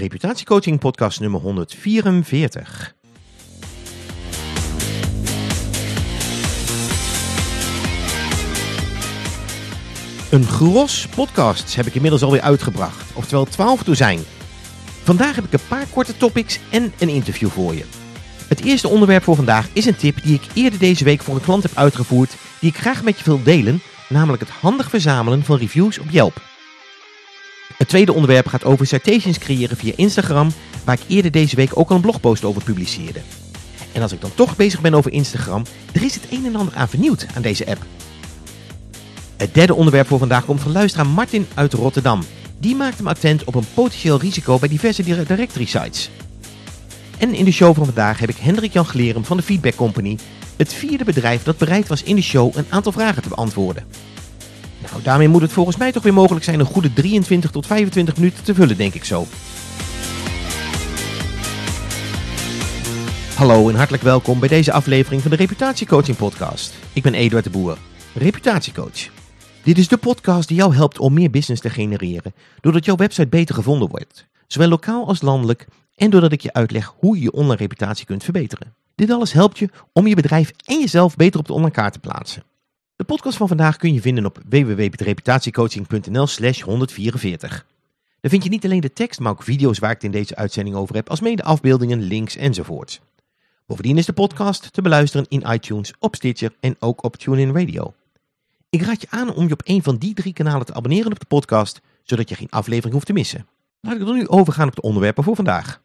Reputatiecoaching podcast nummer 144. Een gros podcasts heb ik inmiddels alweer uitgebracht, oftewel 12 zijn. Vandaag heb ik een paar korte topics en een interview voor je. Het eerste onderwerp voor vandaag is een tip die ik eerder deze week voor een klant heb uitgevoerd, die ik graag met je wil delen, namelijk het handig verzamelen van reviews op Yelp. Het tweede onderwerp gaat over citations creëren via Instagram, waar ik eerder deze week ook al een blogpost over publiceerde. En als ik dan toch bezig ben over Instagram, er is het een en ander aan vernieuwd aan deze app. Het derde onderwerp voor vandaag komt van luisteraar Martin uit Rotterdam. Die maakt hem attent op een potentieel risico bij diverse directory sites. En in de show van vandaag heb ik Hendrik Jan Glerum van de Feedback Company, het vierde bedrijf dat bereid was in de show een aantal vragen te beantwoorden. Nou, daarmee moet het volgens mij toch weer mogelijk zijn een goede 23 tot 25 minuten te vullen, denk ik zo. Hallo en hartelijk welkom bij deze aflevering van de Reputatiecoaching Podcast. Ik ben Eduard de Boer, reputatiecoach. Dit is de podcast die jou helpt om meer business te genereren, doordat jouw website beter gevonden wordt, zowel lokaal als landelijk, en doordat ik je uitleg hoe je je online reputatie kunt verbeteren. Dit alles helpt je om je bedrijf en jezelf beter op de online kaart te plaatsen. De podcast van vandaag kun je vinden op www.reputatiecoaching.nl slash 144. Daar vind je niet alleen de tekst, maar ook video's waar ik het in deze uitzending over heb, als mede afbeeldingen, links enzovoorts. Bovendien is de podcast te beluisteren in iTunes, op Stitcher en ook op TuneIn Radio. Ik raad je aan om je op een van die drie kanalen te abonneren op de podcast, zodat je geen aflevering hoeft te missen. Laat ik dan nu overgaan op de onderwerpen voor vandaag.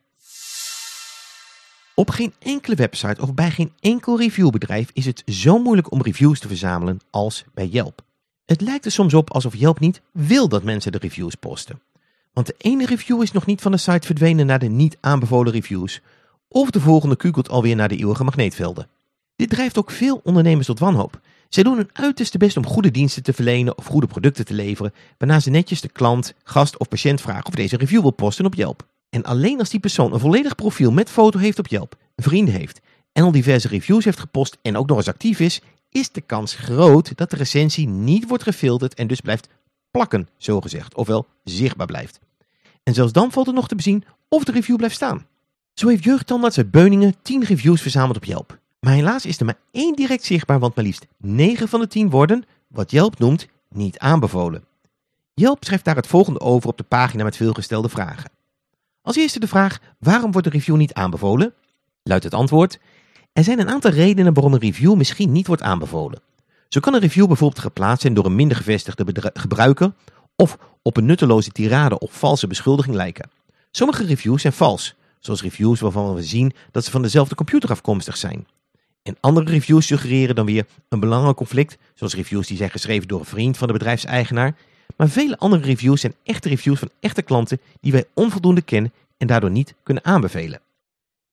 Op geen enkele website of bij geen enkel reviewbedrijf is het zo moeilijk om reviews te verzamelen als bij Yelp. Het lijkt er soms op alsof Yelp niet wil dat mensen de reviews posten. Want de ene review is nog niet van de site verdwenen naar de niet aanbevolen reviews, of de volgende kukelt alweer naar de eeuwige magneetvelden. Dit drijft ook veel ondernemers tot wanhoop. Zij doen hun uiterste best om goede diensten te verlenen of goede producten te leveren, waarna ze netjes de klant, gast of patiënt vragen of deze review wil posten op Yelp. En alleen als die persoon een volledig profiel met foto heeft op Yelp, vrienden heeft en al diverse reviews heeft gepost en ook nog eens actief is, is de kans groot dat de recensie niet wordt gefilterd en dus blijft plakken, zogezegd, ofwel zichtbaar blijft. En zelfs dan valt het nog te bezien of de review blijft staan. Zo heeft Jeugdtandarts uit Beuningen 10 reviews verzameld op Yelp. Maar helaas is er maar één direct zichtbaar, want maar liefst 9 van de 10 worden, wat Yelp noemt, niet aanbevolen. Yelp schrijft daar het volgende over op de pagina met veel gestelde vragen. Als eerste de vraag, waarom wordt de review niet aanbevolen? Luidt het antwoord, er zijn een aantal redenen waarom een review misschien niet wordt aanbevolen. Zo kan een review bijvoorbeeld geplaatst zijn door een minder gevestigde gebruiker of op een nutteloze tirade of valse beschuldiging lijken. Sommige reviews zijn vals, zoals reviews waarvan we zien dat ze van dezelfde computer afkomstig zijn. En andere reviews suggereren dan weer een belangrijk conflict, zoals reviews die zijn geschreven door een vriend van de bedrijfseigenaar. Maar vele andere reviews zijn echte reviews van echte klanten die wij onvoldoende kennen en daardoor niet kunnen aanbevelen.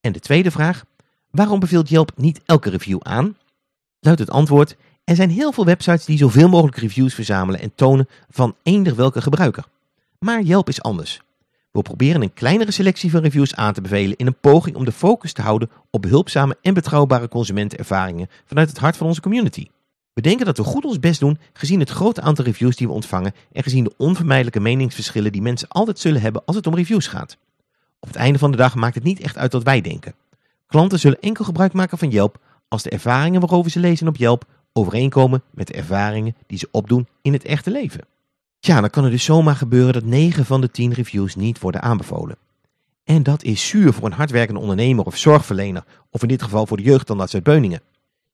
En de tweede vraag, waarom beveelt Yelp niet elke review aan? Luidt het antwoord, er zijn heel veel websites die zoveel mogelijk reviews verzamelen en tonen van eender welke gebruiker. Maar Yelp is anders. We proberen een kleinere selectie van reviews aan te bevelen in een poging om de focus te houden op behulpzame en betrouwbare consumentenervaringen vanuit het hart van onze community. We denken dat we goed ons best doen gezien het grote aantal reviews die we ontvangen en gezien de onvermijdelijke meningsverschillen die mensen altijd zullen hebben als het om reviews gaat. Op het einde van de dag maakt het niet echt uit wat wij denken. Klanten zullen enkel gebruik maken van Yelp als de ervaringen waarover ze lezen op Yelp overeenkomen met de ervaringen die ze opdoen in het echte leven. Tja, dan kan het dus zomaar gebeuren dat 9 van de 10 reviews niet worden aanbevolen. En dat is zuur voor een hardwerkende ondernemer of zorgverlener, of in dit geval voor de jeugdtandarts uit Beuningen.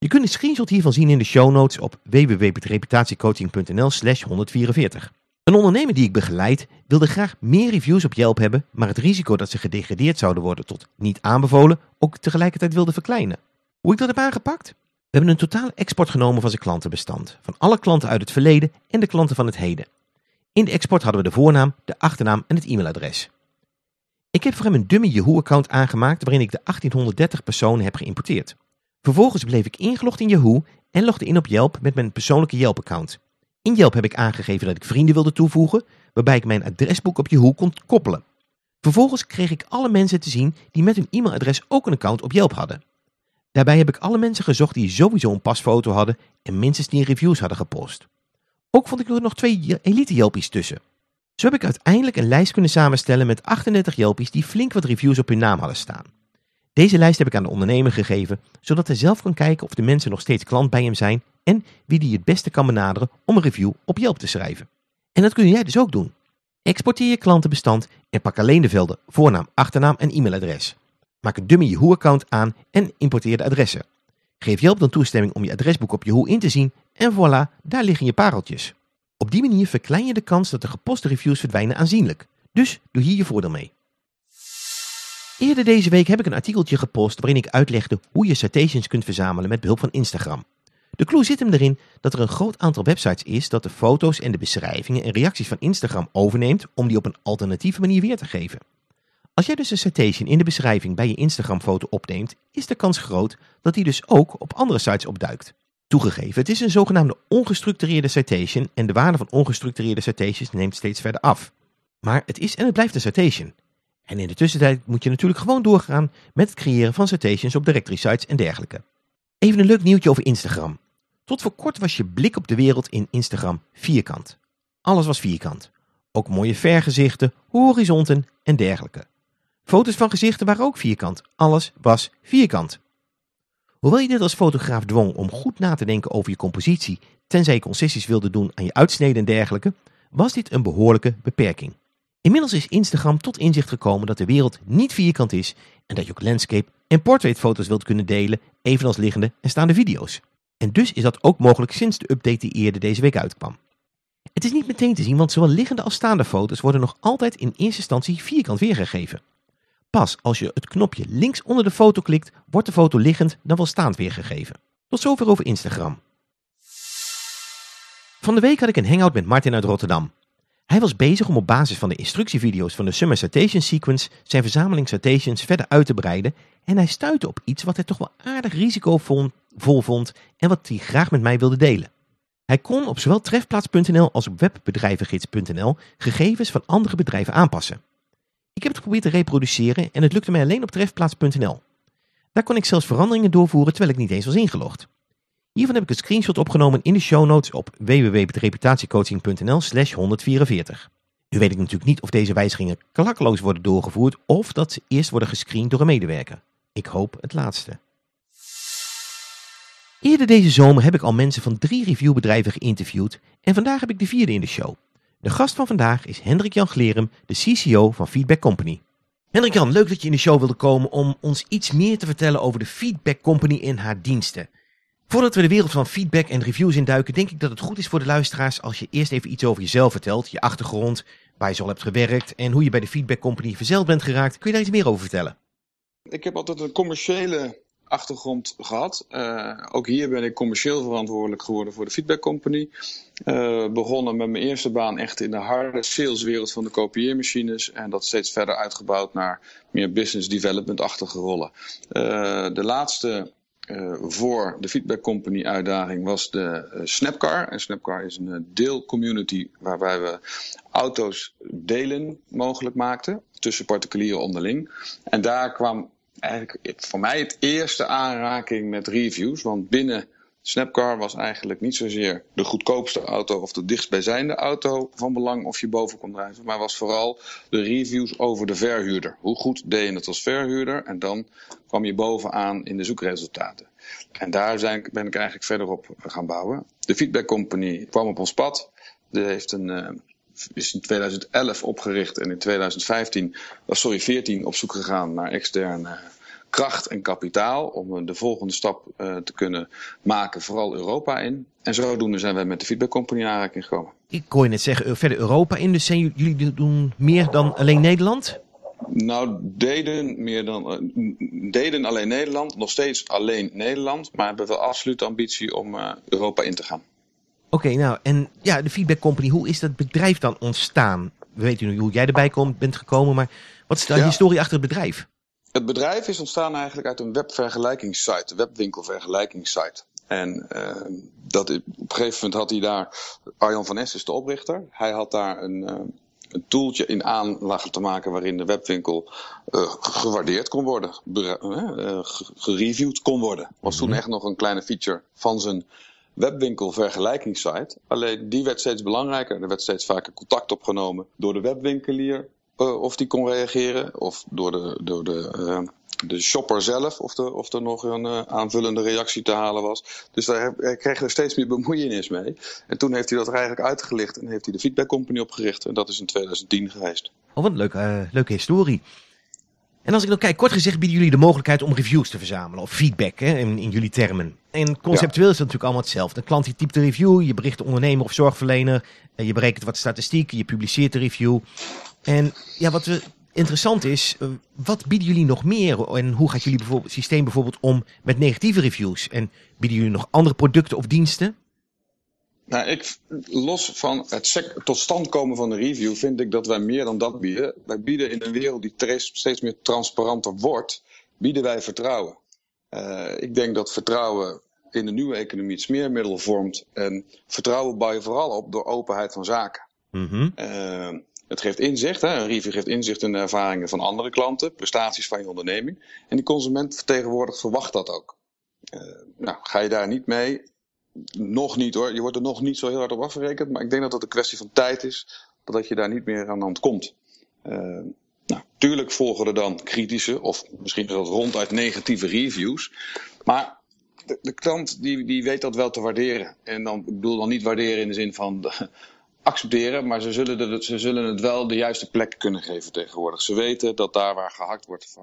Je kunt een screenshot hiervan zien in de show notes op www.reputatiecoaching.nl slash 144. Een ondernemer die ik begeleid wilde graag meer reviews op Yelp hebben, maar het risico dat ze gedegradeerd zouden worden tot niet aanbevolen ook tegelijkertijd wilde verkleinen. Hoe ik dat heb aangepakt? We hebben een totale export genomen van zijn klantenbestand, van alle klanten uit het verleden en de klanten van het heden. In de export hadden we de voornaam, de achternaam en het e-mailadres. Ik heb voor hem een dummy Yahoo-account aangemaakt waarin ik de 1830 personen heb geïmporteerd. Vervolgens bleef ik ingelogd in Yahoo en logde in op Yelp met mijn persoonlijke Yelp-account. In Yelp heb ik aangegeven dat ik vrienden wilde toevoegen, waarbij ik mijn adresboek op Yahoo kon koppelen. Vervolgens kreeg ik alle mensen te zien die met hun e-mailadres ook een account op Yelp hadden. Daarbij heb ik alle mensen gezocht die sowieso een pasfoto hadden en minstens 10 reviews hadden gepost. Ook vond ik er nog twee elite Yelpies tussen. Zo heb ik uiteindelijk een lijst kunnen samenstellen met 38 Yelpies die flink wat reviews op hun naam hadden staan. Deze lijst heb ik aan de ondernemer gegeven, zodat hij zelf kan kijken of de mensen nog steeds klant bij hem zijn en wie die het beste kan benaderen om een review op Yelp te schrijven. En dat kun jij dus ook doen. Exporteer je klantenbestand en pak alleen de velden voornaam, achternaam en e-mailadres. Maak een dummy Yahoo-account aan en importeer de adressen. Geef Yelp dan toestemming om je adresboek op Yahoo in te zien en voilà, daar liggen je pareltjes. Op die manier verklein je de kans dat de geposte reviews verdwijnen aanzienlijk. Dus doe hier je voordeel mee. Eerder deze week heb ik een artikeltje gepost waarin ik uitlegde hoe je citations kunt verzamelen met behulp van Instagram. De clue zit hem erin dat er een groot aantal websites is dat de foto's en de beschrijvingen en reacties van Instagram overneemt om die op een alternatieve manier weer te geven. Als jij dus een citation in de beschrijving bij je Instagram foto opneemt, is de kans groot dat die dus ook op andere sites opduikt. Toegegeven, het is een zogenaamde ongestructureerde citation en de waarde van ongestructureerde citations neemt steeds verder af. Maar het is en het blijft een citation. En in de tussentijd moet je natuurlijk gewoon doorgaan met het creëren van citations op directory sites en dergelijke. Even een leuk nieuwtje over Instagram. Tot voor kort was je blik op de wereld in Instagram vierkant. Alles was vierkant. Ook mooie vergezichten, horizonten en dergelijke. Foto's van gezichten waren ook vierkant. Alles was vierkant. Hoewel je dit als fotograaf dwong om goed na te denken over je compositie, tenzij je concessies wilde doen aan je uitsneden en dergelijke, was dit een behoorlijke beperking. Inmiddels is Instagram tot inzicht gekomen dat de wereld niet vierkant is en dat je ook landscape en portraitfoto's wilt kunnen delen, evenals liggende en staande video's. En dus is dat ook mogelijk sinds de update die eerder deze week uitkwam. Het is niet meteen te zien, want zowel liggende als staande foto's worden nog altijd in eerste instantie vierkant weergegeven. Pas als je het knopje links onder de foto klikt, wordt de foto liggend dan wel staand weergegeven. Tot zover over Instagram. Van de week had ik een hangout met Martin uit Rotterdam. Hij was bezig om op basis van de instructievideo's van de Summer Citation Sequence zijn verzameling citations verder uit te breiden en hij stuitte op iets wat hij toch wel aardig risicovol vond en wat hij graag met mij wilde delen. Hij kon op zowel trefplaats.nl als op webbedrijvengids.nl gegevens van andere bedrijven aanpassen. Ik heb het geprobeerd te reproduceren en het lukte mij alleen op trefplaats.nl. Daar kon ik zelfs veranderingen doorvoeren terwijl ik niet eens was ingelogd. Hiervan heb ik een screenshot opgenomen in de show notes op www.reputatiecoaching.nl slash 144. Nu weet ik natuurlijk niet of deze wijzigingen klakkeloos worden doorgevoerd of dat ze eerst worden gescreend door een medewerker. Ik hoop het laatste. Eerder deze zomer heb ik al mensen van drie reviewbedrijven geïnterviewd en vandaag heb ik de vierde in de show. De gast van vandaag is Hendrik Jan Glerum, de CCO van Feedback Company. Hendrik Jan, leuk dat je in de show wilde komen om ons iets meer te vertellen over de Feedback Company en haar diensten. Voordat we de wereld van feedback en reviews induiken, denk ik dat het goed is voor de luisteraars als je eerst even iets over jezelf vertelt, je achtergrond, waar je zo al hebt gewerkt en hoe je bij de Feedback Company verzeld bent geraakt. Kun je daar iets meer over vertellen? Ik heb altijd een commerciële achtergrond gehad. Uh, ook hier ben ik commercieel verantwoordelijk geworden voor de Feedback Company. Uh, begonnen met mijn eerste baan echt in de harde saleswereld van de kopieermachines. En dat steeds verder uitgebouwd naar meer business development-achtige rollen. Uh, de laatste uh, voor de Feedback Company uitdaging was de uh, Snapcar. En Snapcar is een uh, deelcommunity waarbij we auto's delen mogelijk maakten tussen particulieren onderling. En daar kwam eigenlijk voor mij het eerste aanraking met reviews. Want binnen Snapcar was eigenlijk niet zozeer de goedkoopste auto of de dichtstbijzijnde auto van belang of je boven kon drijven. Maar was vooral de reviews over de verhuurder. Hoe goed deed je het als verhuurder? En dan kwam je bovenaan in de zoekresultaten. En daar zijn, ben ik eigenlijk verder op gaan bouwen. De Feedback Company kwam op ons pad. Die heeft een, uh, is in 2011 opgericht en in 2015, oh, sorry, 14 op zoek gegaan naar externe kracht en kapitaal om de volgende stap uh, te kunnen maken, vooral Europa in. En zodoende zijn wij met de Feedback Company aanraking gekomen. Ik kon je net zeggen, verder Europa in, dus zijn jullie doen meer dan alleen Nederland? Nou, deden, meer dan, deden alleen Nederland, nog steeds alleen Nederland, maar hebben wel absoluut ambitie om uh, Europa in te gaan. Oké, okay, nou en ja, de Feedback Company, hoe is dat bedrijf dan ontstaan? We weten nu hoe jij erbij komt, bent gekomen, maar wat is de ja. historie achter het bedrijf? Het bedrijf is ontstaan eigenlijk uit een webvergelijkingssite, webwinkelvergelijkingssite. En uh, dat, op een gegeven moment had hij daar, Arjan van Es is de oprichter, hij had daar een, uh, een toeltje in aan te maken waarin de webwinkel uh, gewaardeerd kon worden, gereviewd kon worden. Was toen echt nog een kleine feature van zijn webwinkelvergelijkingssite. Alleen die werd steeds belangrijker. Er werd steeds vaker contact opgenomen door de webwinkelier. Uh, of die kon reageren. Of door de, door de, uh, de shopper zelf. Of, de, of er nog een uh, aanvullende reactie te halen was. Dus daar, daar kreeg er steeds meer bemoeienis mee. En toen heeft hij dat er eigenlijk uitgelicht. En heeft hij de Feedback Company opgericht. En dat is in 2010 geweest. Oh, wat een leuke, leuke historie. En als ik dan kijk, kort gezegd bieden jullie de mogelijkheid om reviews te verzamelen. Of feedback hè, in, in jullie termen. En conceptueel is dat natuurlijk allemaal hetzelfde. Een klant die typt de review, je bericht de ondernemer of zorgverlener. Je berekent wat statistiek, je publiceert de review. En ja, wat we interessant is, wat bieden jullie nog meer? En hoe gaat jullie bijvoorbeeld, systeem bijvoorbeeld om met negatieve reviews? En bieden jullie nog andere producten of diensten? Nou, ik, los van het tot stand komen van de review, vind ik dat wij meer dan dat bieden. Wij bieden in een wereld die steeds meer transparanter wordt, bieden wij vertrouwen. Uh, ik denk dat vertrouwen in de nieuwe economie het smeermiddel vormt. En vertrouwen bouw je vooral op door openheid van zaken. Mm -hmm. uh, het geeft inzicht, hè? een review geeft inzicht in de ervaringen van andere klanten, prestaties van je onderneming. En die consument vertegenwoordigt verwacht dat ook. Uh, nou, ga je daar niet mee, nog niet hoor. Je wordt er nog niet zo heel hard op afgerekend. Maar ik denk dat het een kwestie van tijd is. Dat je daar niet meer aan ontkomt. Uh, nou, tuurlijk volgen er dan kritische of misschien zelfs ronduit negatieve reviews. Maar de, de klant die, die weet dat wel te waarderen. En dan, ik bedoel dan niet waarderen in de zin van de, accepteren. Maar ze zullen, de, ze zullen het wel de juiste plek kunnen geven tegenwoordig. Ze weten dat daar waar gehakt wordt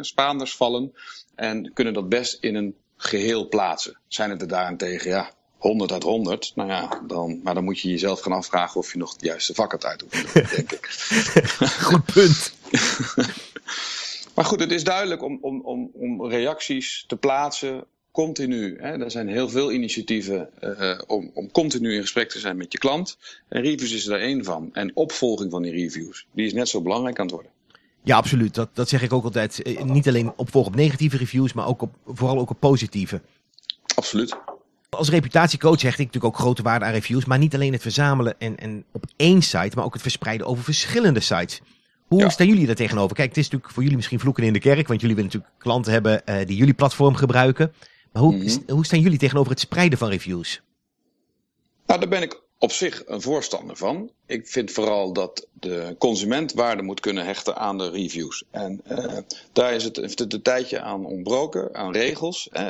Spaanders vallen. En kunnen dat best in een geheel plaatsen. Zijn het er daarentegen, ja, 100 uit 100, nou ja, dan, maar dan moet je jezelf gaan afvragen of je nog het juiste vak hebt denk ik. Goed punt. maar goed, het is duidelijk om, om, om, om reacties te plaatsen continu. Hè. Er zijn heel veel initiatieven uh, om, om continu in gesprek te zijn met je klant. En reviews is er één van. En opvolging van die reviews, die is net zo belangrijk aan het worden. Ja, absoluut. Dat, dat zeg ik ook altijd. Eh, niet alleen opvolg op negatieve reviews, maar ook op, vooral ook op positieve. Absoluut. Als reputatiecoach hecht ik natuurlijk ook grote waarde aan reviews. Maar niet alleen het verzamelen en, en op één site, maar ook het verspreiden over verschillende sites. Hoe ja. staan jullie daar tegenover? Kijk, het is natuurlijk voor jullie misschien vloeken in de kerk, want jullie willen natuurlijk klanten hebben uh, die jullie platform gebruiken. Maar hoe, mm -hmm. hoe staan jullie tegenover het spreiden van reviews? Nou, daar ben ik op zich een voorstander van. Ik vind vooral dat de consument waarde moet kunnen hechten aan de reviews. En uh, daar is het, heeft het een tijdje aan ontbroken, aan regels. Uh,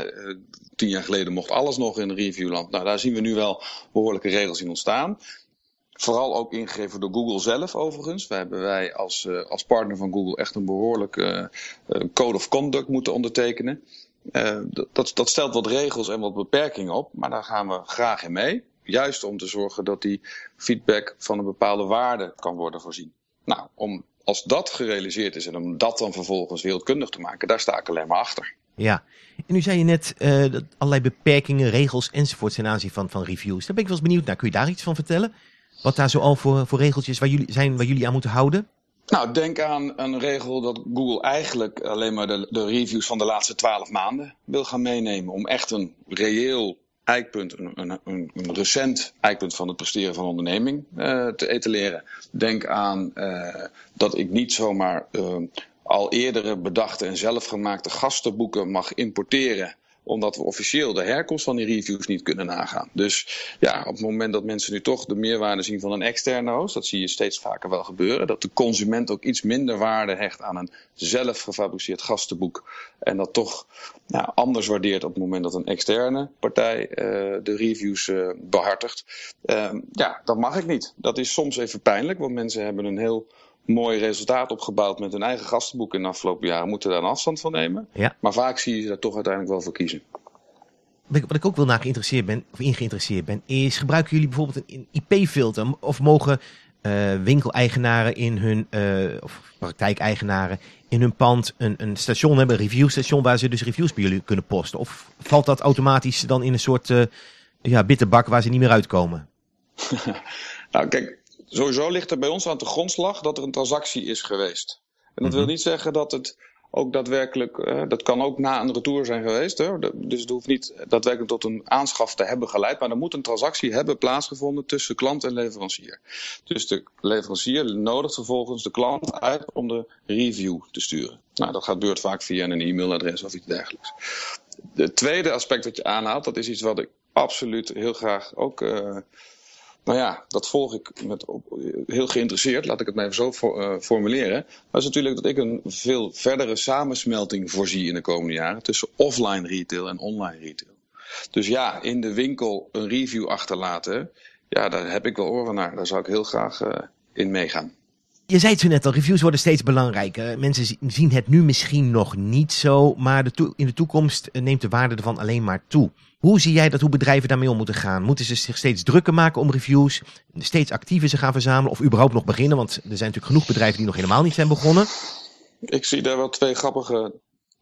tien jaar geleden mocht alles nog in reviewland. Nou, daar zien we nu wel behoorlijke regels in ontstaan. Vooral ook ingegeven door Google zelf overigens. We hebben wij als, uh, als partner van Google echt een behoorlijke code of conduct moeten ondertekenen. Dat, dat stelt wat regels en wat beperkingen op, maar daar gaan we graag in mee juist om te zorgen dat die feedback van een bepaalde waarde kan worden voorzien. Nou, om, als dat gerealiseerd is en om dat dan vervolgens wereldkundig te maken, daar sta ik alleen maar achter. Ja, en nu zei je net uh, dat allerlei beperkingen, regels enzovoort ten aanzien van, van reviews. Daar ben ik wel eens benieuwd naar. Kun je daar iets van vertellen? Wat daar zoal voor, voor regeltjes waar jullie, zijn waar jullie aan moeten houden? Nou, denk aan een regel dat Google eigenlijk alleen maar de, de reviews van de laatste twaalf maanden wil gaan meenemen. Om echt een reëel eikpunt, een, een, een, recent eikpunt van het presteren van onderneming uh, te etaleren. Denk aan uh, dat ik niet zomaar uh, al eerdere bedachte en zelfgemaakte gastenboeken mag importeren omdat we officieel de herkomst van die reviews niet kunnen nagaan. Dus ja, op het moment dat mensen nu toch de meerwaarde zien van een externe host, dat zie je steeds vaker wel gebeuren, dat de consument ook iets minder waarde hecht aan een zelf gefabriceerd gastenboek. En dat toch nou, anders waardeert op het moment dat een externe partij uh, de reviews uh, behartigt. Uh, ja, dat mag ik niet. Dat is soms even pijnlijk, want mensen hebben een heel mooi resultaat opgebouwd met hun eigen gastenboek in de afgelopen jaren, moeten daar een afstand van nemen. Ja. Maar vaak zie je ze daar toch uiteindelijk wel voor kiezen. Wat ik ook wel naar geïnteresseerd ben, of in geïnteresseerd ben, is gebruiken jullie bijvoorbeeld een IP-filter? Of mogen uh, winkeleigenaren in hun, uh, of praktijkeigenaren in hun pand een, een station hebben, een reviewstation, waar ze dus reviews bij jullie kunnen posten? Of valt dat automatisch dan in een soort uh, ja, bitterbak waar ze niet meer uitkomen? nou, kijk, sowieso ligt er bij ons aan de grondslag dat er een transactie is geweest. En dat wil mhm. niet zeggen dat het ook daadwerkelijk, uh, dat kan ook na een retour zijn geweest. Hè? Dus het hoeft niet daadwerkelijk tot een aanschaf te hebben geleid, maar er moet een transactie hebben plaatsgevonden tussen klant en leverancier. Dus de leverancier nodigt vervolgens de klant uit om de review te sturen. Nou, dat gebeurt vaak via een e-mailadres of iets dergelijks. Het tweede aspect dat je aanhaalt, dat is iets wat ik absoluut heel graag ook. Uh, nou ja, dat volg ik met heel geïnteresseerd, laat ik het maar even zo uh, formuleren. Maar is natuurlijk dat ik een veel verdere samensmelting voorzie in de komende jaren tussen offline retail en online retail. Dus ja, in de winkel een review achterlaten, ja, daar heb ik wel oren naar. Daar zou ik heel graag uh, in meegaan. Je zei het zo net al, reviews worden steeds belangrijker. Mensen zien het nu misschien nog niet zo, maar de in de toekomst neemt de waarde ervan alleen maar toe. Hoe zie jij dat, hoe bedrijven daarmee om moeten gaan? Moeten ze zich steeds drukker maken om reviews, steeds actiever ze gaan verzamelen of überhaupt nog beginnen? Want er zijn natuurlijk genoeg bedrijven die nog helemaal niet zijn begonnen. Ik zie daar wel twee grappige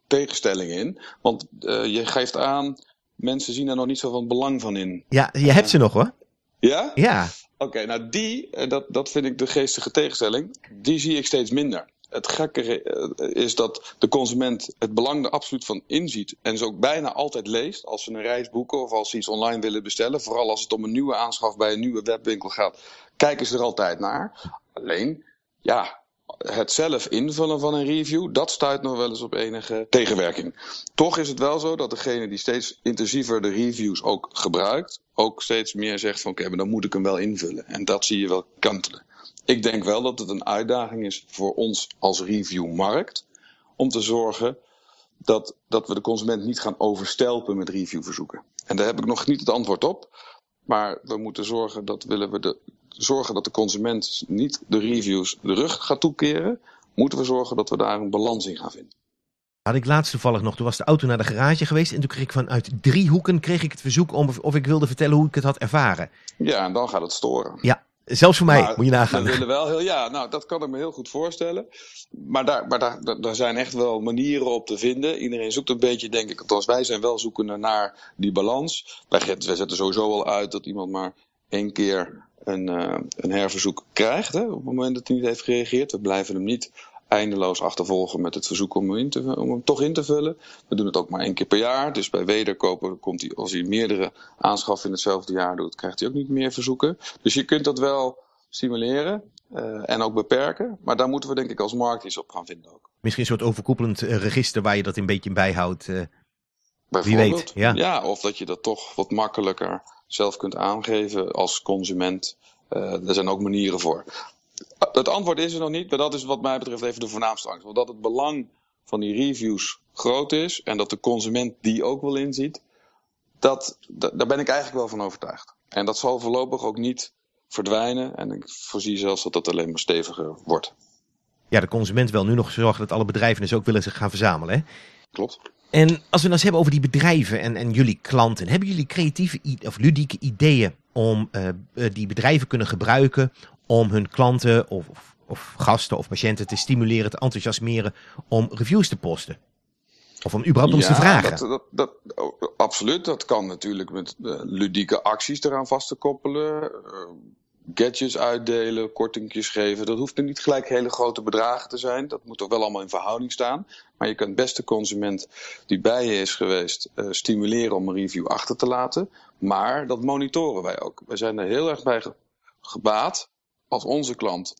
tegenstellingen in. Want uh, je geeft aan, mensen zien er nog niet zoveel belang van in. Ja, je hebt ze nog hoor. Ja? Ja. Oké, nou die, eh, dat, dat vind ik de geestige tegenstelling, die zie ik steeds minder. Het gekke eh, is dat de consument het belang er absoluut van inziet. En ze ook bijna altijd leest als ze een reis boeken of als ze iets online willen bestellen. Vooral als het om een nieuwe aanschaf bij een nieuwe webwinkel gaat, kijken ze er altijd naar. Alleen, ja, het zelf invullen van een review, dat stuit nog wel eens op enige tegenwerking. Toch is het wel zo dat degene die steeds intensiever de reviews ook gebruikt, ook steeds meer zegt van oké, dan moet ik hem wel invullen. En dat zie je wel kantelen. Ik denk wel dat het een uitdaging is voor ons als reviewmarkt om te zorgen dat, dat we de consument niet gaan overstelpen met reviewverzoeken. En daar heb ik nog niet het antwoord op. Maar we moeten zorgen dat willen we de, zorgen dat de consument niet de reviews de rug gaat toekeren, moeten we zorgen dat we daar een balans in gaan vinden. Had ik laatst toevallig nog, toen was de auto naar de garage geweest en toen kreeg ik vanuit drie hoeken kreeg ik het verzoek om of ik wilde vertellen hoe ik het had ervaren. Ja, en dan gaat het storen. Ja, Zelfs voor mij, moet je nagaan. We willen wel heel, ja, nou, dat kan ik me heel goed voorstellen. Maar, daar, maar daar, daar zijn echt wel manieren op te vinden. Iedereen zoekt een beetje, denk ik, althans wij zijn wel zoekende naar die balans. Wij, wij zetten sowieso al uit dat iemand maar één keer een, uh, een herverzoek krijgt. Hè, op het moment dat hij niet heeft gereageerd. We blijven hem niet eindeloos achtervolgen met het verzoek om hem, in te, om hem toch in te vullen. We doen het ook maar één keer per jaar. Dus bij wederkopen komt hij, als hij meerdere aanschaffen in hetzelfde jaar doet, krijgt hij ook niet meer verzoeken. Dus je kunt dat wel stimuleren uh, en ook beperken. Maar daar moeten we denk ik als markt iets op gaan vinden ook. Misschien een soort overkoepelend uh, register waar je dat een beetje bijhoudt. Uh, wie weet. Ja. ja, of dat je dat toch wat makkelijker zelf kunt aangeven als consument. Uh, er zijn ook manieren voor. Het antwoord is er nog niet, maar dat is wat mij betreft even de voornaamste angst. Want dat het belang van die reviews groot is en dat de consument die ook wel inziet, dat, dat, daar ben ik eigenlijk wel van overtuigd. En dat zal voorlopig ook niet verdwijnen en ik voorzie zelfs dat dat alleen maar steviger wordt. Ja, de consument wil nu nog zorgen dat alle bedrijven dus ook willen zich gaan verzamelen. Hè? Klopt. En als we het nou eens hebben over die bedrijven en, en jullie klanten, hebben jullie creatieve of ludieke ideeën om uh, die bedrijven kunnen gebruiken om hun klanten of, of, of, gasten of patiënten te stimuleren, te enthousiasmeren om reviews te posten? Of om überhaupt om ja, te vragen? Dat, dat, dat, oh, absoluut, dat kan natuurlijk met uh, ludieke acties eraan vast te koppelen. Uh, gadgets uitdelen, kortingjes geven. Dat hoeft niet gelijk hele grote bedragen te zijn. Dat moet toch wel allemaal in verhouding staan. Maar je kunt best de consument die bij je is geweest uh, stimuleren om een review achter te laten. Maar dat monitoren wij ook. Wij zijn er heel erg bij gebaat als onze klant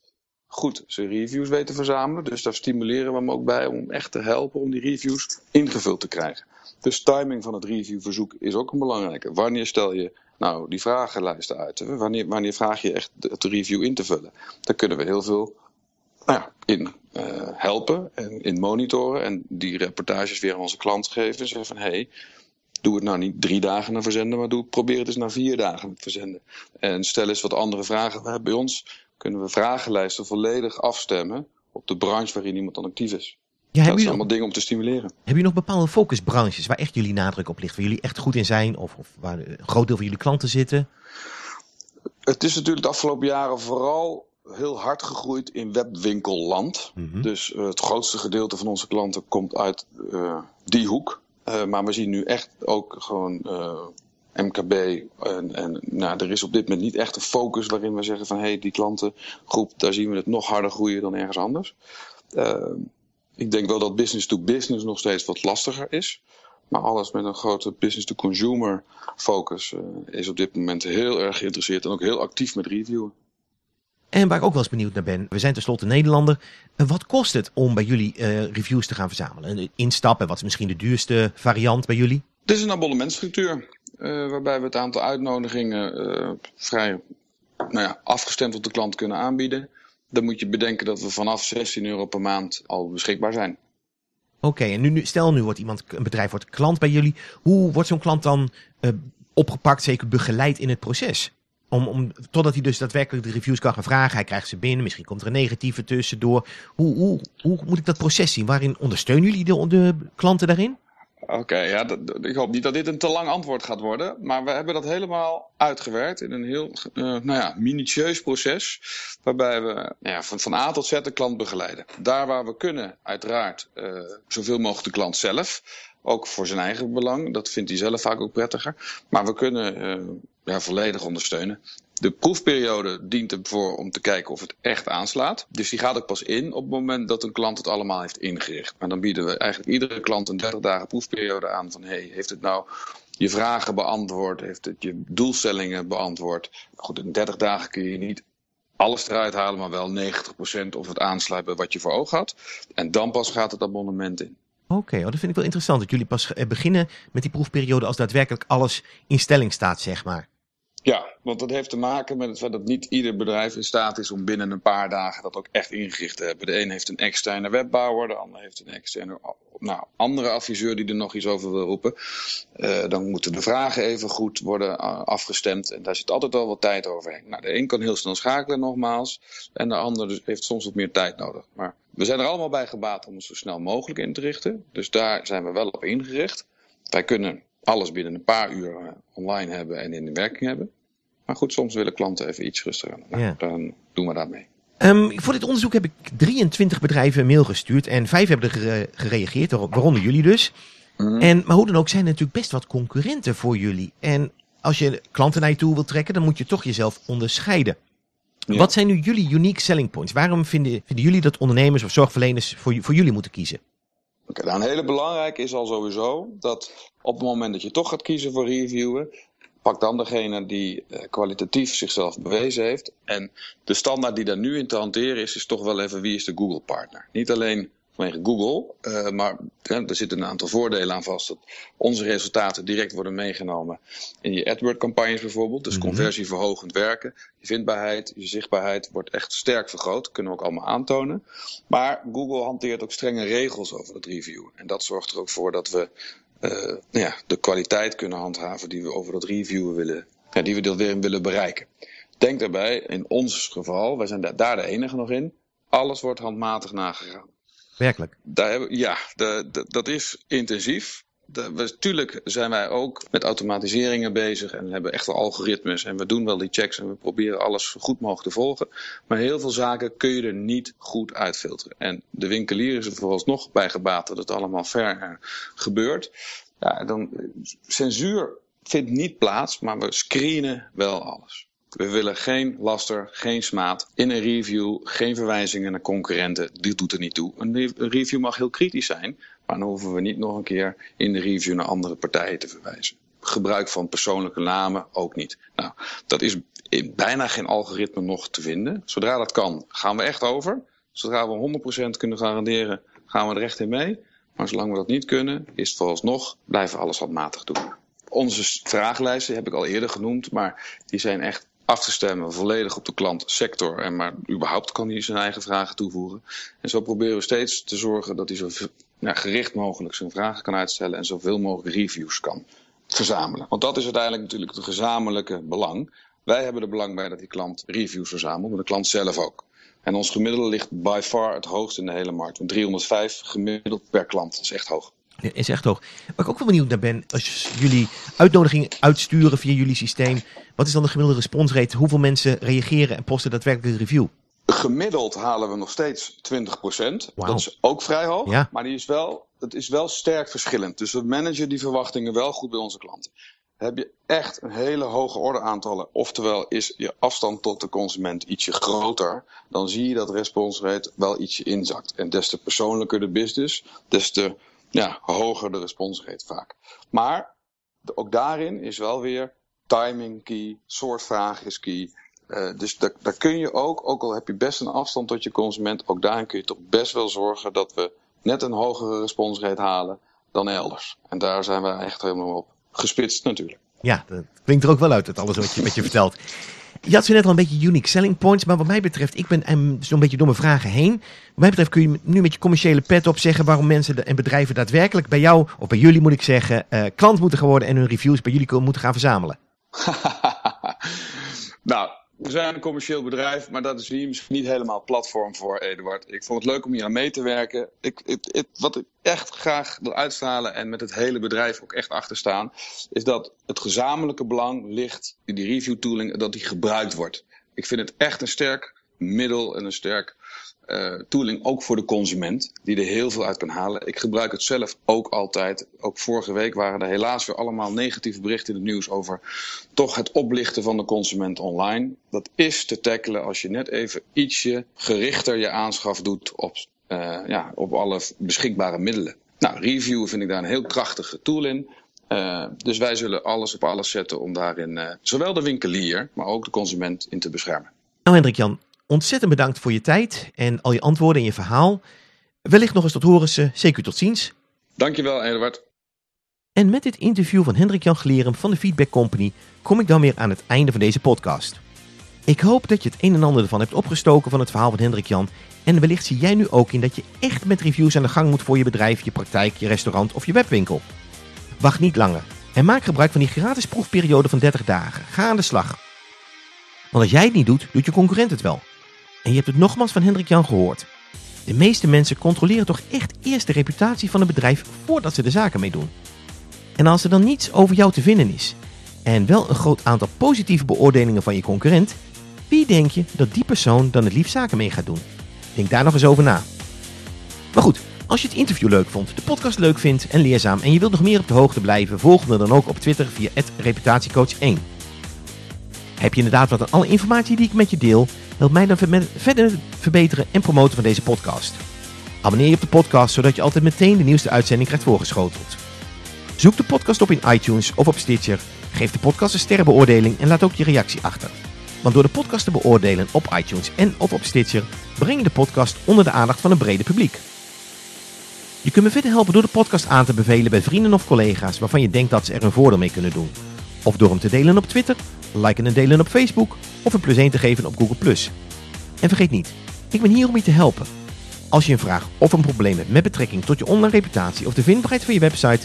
goed zijn reviews weet te verzamelen. Dus daar stimuleren we hem ook bij om echt te helpen om die reviews ingevuld te krijgen. Dus timing van het reviewverzoek is ook een belangrijke. Wanneer stel je nou die vragenlijsten uit? Wanneer, wanneer vraag je echt het review in te vullen? Daar kunnen we heel veel nou ja, in uh, helpen en in monitoren. En die reportages weer aan onze klant geven. Zeggen van hé, hey, doe het nou niet drie dagen naar verzenden, maar doe, probeer het eens na vier dagen verzenden. En stel eens wat andere vragen. Bij ons kunnen we vragenlijsten volledig afstemmen op de branche waarin iemand dan actief is. Ja, dat zijn allemaal dingen om te stimuleren. Heb je nog bepaalde focusbranches waar echt jullie nadruk op ligt? Waar jullie echt goed in zijn? Of, of waar een groot deel van jullie klanten zitten? Het is natuurlijk de afgelopen jaren vooral heel hard gegroeid in webwinkelland. Mm -hmm. Dus uh, het grootste gedeelte van onze klanten komt uit uh, die hoek. Uh, maar we zien nu echt ook gewoon MKB. En, en nou, er is op dit moment niet echt een focus waarin we zeggen van hé, hey, die klantengroep, daar zien we het nog harder groeien dan ergens anders. Uh, ik denk wel dat business to business nog steeds wat lastiger is. Maar alles met een grote business to consumer focus uh, is op dit moment heel erg geïnteresseerd en ook heel actief met reviewen. En waar ik ook wel eens benieuwd naar ben, we zijn tenslotte Nederlander. Wat kost het om bij jullie uh, reviews te gaan verzamelen? Instappen, wat is misschien de duurste variant bij jullie? Het is een abonnementstructuur. Waarbij we het aantal uitnodigingen vrij nou ja, afgestemd op de klant kunnen aanbieden. Dan moet je bedenken dat we vanaf 16 euro per maand al beschikbaar zijn. Oké, en nu, stel nu wordt iemand, een bedrijf wordt klant bij jullie. Hoe wordt zo'n klant dan uh, opgepakt, zeker begeleid in het proces? Om, om, totdat hij dus daadwerkelijk de reviews kan gaan vragen. Hij krijgt ze binnen, misschien komt er een negatieve tussendoor. Hoe, hoe, hoe moet ik dat proces zien? Waarin ondersteunen jullie de, de klanten daarin? Oké, ja, ik hoop niet dat dit een te lang antwoord gaat worden. Maar we hebben dat helemaal uitgewerkt in een heel uh, nou ja, minutieus proces. Waarbij we nou ja, van, van A tot Z de klant begeleiden. Daar waar we kunnen, uiteraard, uh, zoveel mogelijk de klant zelf. Ook voor zijn eigen belang. Dat vindt hij zelf vaak ook prettiger. Maar we kunnen uh, ja, volledig ondersteunen. De proefperiode dient ervoor om te kijken of het echt aanslaat. Dus die gaat ook pas in op het moment dat een klant het allemaal heeft ingericht. Maar dan bieden we eigenlijk iedere klant een 30 dagen proefperiode aan van hey, heeft het nou je vragen beantwoord, heeft het je doelstellingen beantwoord. Goed, in 30 dagen kun je niet alles eruit halen, maar wel 90% of het aansluit bij wat je voor ogen had. En dan pas gaat het abonnement in. Oké, oh, dat vind ik wel interessant. Dat jullie pas eh, beginnen met die proefperiode als daadwerkelijk alles in stelling staat, zeg maar. Ja, want dat heeft te maken met het feit dat niet ieder bedrijf in staat is om binnen een paar dagen dat ook echt ingericht te hebben. De een heeft een externe webbouwer, de ander heeft een externe nou, andere adviseur die er nog iets over wil roepen. Uh, dan moeten de vragen even goed worden uh, afgestemd. En daar zit altijd al wat tijd overheen. Nou, de een kan heel snel schakelen, nogmaals. En de ander dus heeft soms wat meer tijd nodig. Maar we zijn er allemaal bij gebaat om het zo snel mogelijk in te richten. Dus daar zijn we wel op ingericht. Wij kunnen alles binnen een paar uur uh, online hebben en in de werking hebben. Maar goed, soms willen klanten even iets rustiger. Nou, ja. Dan doen we dat mee. Um, voor dit onderzoek heb ik 23 bedrijven een mail gestuurd en vijf hebben er gereageerd, waaronder jullie dus. Mm. En, maar hoe dan ook zijn er natuurlijk best wat concurrenten voor jullie. En als je klanten naar je toe wilt trekken, dan moet je toch jezelf onderscheiden. Ja. Wat zijn nu jullie unique selling points? Waarom vinden, vinden jullie dat ondernemers of zorgverleners voor, voor jullie moeten kiezen? Okay, nou een hele belangrijke is al sowieso dat op het moment dat je toch gaat kiezen voor reviewen, pak dan degene die uh, kwalitatief zichzelf bewezen heeft. En de standaard die daar nu in te hanteren is, is toch wel even wie is de Google partner. Niet alleen vanwege Google, uh, maar ja, er zitten een aantal voordelen aan vast. Dat onze resultaten direct worden meegenomen in je AdWords campagnes bijvoorbeeld. Dus mm -hmm. conversieverhogend werken. Je vindbaarheid, je zichtbaarheid wordt echt sterk vergroot. Dat kunnen we ook allemaal aantonen. Maar Google hanteert ook strenge regels over het review. En dat zorgt er ook voor dat we uh, nou ja, de kwaliteit kunnen handhaven die we over dat reviewen willen, ja, die we weer willen bereiken. Denk daarbij, in ons geval, wij zijn daar de enige nog in, alles wordt handmatig nagegaan. Werkelijk? Daar ja, de, dat is intensief. Natuurlijk zijn wij ook met automatiseringen bezig en hebben echt algoritmes. En we doen wel die checks en we proberen alles zo goed mogelijk te volgen. Maar heel veel zaken kun je er niet goed uitfilteren. En de winkelier is er vooralsnog bij gebaat dat het allemaal ver gebeurt. Ja, dan, censuur vindt niet plaats, maar we screenen wel alles. We willen geen laster, geen smaad. In een review geen verwijzingen naar concurrenten. Dit doet er niet toe. Een review mag heel kritisch zijn, maar dan hoeven we niet nog een keer in de review naar andere partijen te verwijzen. Gebruik van persoonlijke namen ook niet. Nou, dat is in bijna geen algoritme nog te vinden. Zodra dat kan, gaan we echt over. Zodra we 100% kunnen garanderen, gaan we er echt in mee. Maar zolang we dat niet kunnen, is het vooralsnog blijven alles handmatig doen. Onze vragenlijsten heb ik al eerder genoemd, maar die zijn echt af te stemmen volledig op de klantsector. En maar überhaupt kan hij zijn eigen vragen toevoegen. En zo proberen we steeds te zorgen dat hij zo gericht mogelijk zijn vragen kan uitstellen en zoveel mogelijk reviews kan verzamelen. Want dat is uiteindelijk natuurlijk het gezamenlijke belang. Wij hebben er belang bij dat die klant reviews verzamelt, maar de klant zelf ook. En ons gemiddelde ligt by far het hoogst in de hele markt. Want 305 gemiddeld per klant, dat is echt hoog. Ja, is echt hoog. Waar ik ook wel benieuwd naar ben, als jullie uitnodigingen uitsturen via jullie systeem, wat is dan de gemiddelde responsrate? Hoeveel mensen reageren en posten daadwerkelijk een review? Gemiddeld halen we nog steeds 20%. Wow. Dat is ook vrij hoog, ja. maar die is wel, het is wel sterk verschillend. Dus we managen die verwachtingen wel goed bij onze klanten. Heb je echt een hele hoge ordeaantallen, oftewel is je afstand tot de consument ietsje groter, dan zie je dat responsrate wel ietsje inzakt. En des te persoonlijker de business, des te ja, hoger de responsrate vaak. Maar ook daarin is wel weer timing key, soort vraag is key. Uh, dus daar, daar, kun je ook, ook al heb je best een afstand tot je consument, ook daarin kun je toch best wel zorgen dat we net een hogere responsrate halen dan elders. En daar zijn we echt helemaal op gespitst natuurlijk. Ja, dat klinkt er ook wel uit, het alles wat je, wat je vertelt. Je had zo net al een beetje unique selling points, maar wat mij betreft, ik ben zo'n beetje door mijn vragen heen. Wat mij betreft kun je nu met je commerciële pet op zeggen waarom mensen en bedrijven daadwerkelijk bij jou, of bij jullie moet ik zeggen, uh, klant moeten geworden en hun reviews bij jullie moeten gaan verzamelen. nou, we zijn een commercieel bedrijf, maar dat is hier misschien niet helemaal platform voor, Eduard. Ik vond het leuk om hier aan mee te werken. Ik, wat ik echt graag wil uitstralen en met het hele bedrijf ook echt achter staan, is dat het gezamenlijke belang ligt in die review tooling, dat die gebruikt wordt. Ik vind het echt een sterk middel en een sterk uh, tooling ook voor de consument, die er heel veel uit kan halen. Ik gebruik het zelf ook altijd. Ook vorige week waren er helaas weer allemaal negatieve berichten in het nieuws over toch het oplichten van de consument online. Dat is te tackelen als je net even ietsje gerichter je aanschaf doet op, uh, ja, op alle beschikbare middelen. Nou, review vind ik daar een heel krachtige tool in. Uh, dus wij zullen alles op alles zetten om daarin zowel de winkelier, maar ook de consument in te beschermen. Nou Hendrik Jan, ontzettend bedankt voor je tijd en al je antwoorden en je verhaal. Wellicht nog eens tot horen, zeker tot ziens. Dankjewel, Eduard. En met dit interview van Hendrik Jan Glerum van de Feedback Company kom ik dan weer aan het einde van deze podcast. Ik hoop dat je het een en ander ervan hebt opgestoken van het verhaal van Hendrik Jan. En wellicht zie jij nu ook in dat je echt met reviews aan de gang moet voor je bedrijf, je praktijk, je restaurant of je webwinkel. Wacht niet langer en maak gebruik van die gratis proefperiode van 30 dagen. Ga aan de slag. Want als jij het niet doet, doet je concurrent het wel. En je hebt het nogmaals van Hendrik Jan gehoord. De meeste mensen controleren toch echt eerst de reputatie van een bedrijf voordat ze de zaken mee doen. En als er dan niets over jou te vinden is en wel een groot aantal positieve beoordelingen van je concurrent, wie denk je dat die persoon dan het liefst zaken mee gaat doen? Denk daar nog eens over na. Maar goed, als je het interview leuk vond, de podcast leuk vindt en leerzaam en je wilt nog meer op de hoogte blijven, volg me dan ook op Twitter via reputatiecoach1. Heb je inderdaad wat aan alle informatie die ik met je deel? Help mij dan verder verbeteren en promoten van deze podcast. Abonneer je op de podcast zodat je altijd meteen de nieuwste uitzending krijgt voorgeschoteld. Zoek de podcast op in iTunes of op Stitcher. Geef de podcast een sterrenbeoordeling en laat ook je reactie achter. Want door de podcast te beoordelen op iTunes en of op Stitcher breng je de podcast onder de aandacht van een brede publiek. Je kunt me verder helpen door de podcast aan te bevelen bij vrienden of collega's waarvan je denkt dat ze er een voordeel mee kunnen doen. Of door hem te delen op Twitter liken en delen op Facebook of een plus 1 te geven op Google+. En vergeet niet, ik ben hier om je te helpen. Als je een vraag of een probleem hebt met betrekking tot je online reputatie of de vindbaarheid van je website,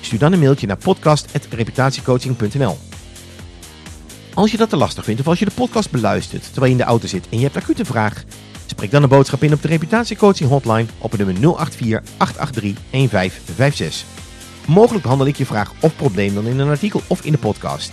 stuur dan een mailtje naar podcast.reputatiecoaching.nl. Als je dat te lastig vindt of als je de podcast beluistert terwijl je in de auto zit en je hebt acute vraag, spreek dan een boodschap in op de reputatiecoaching hotline op het nummer 084 883 1556. Mogelijk behandel ik je vraag of probleem dan in een artikel of in de podcast.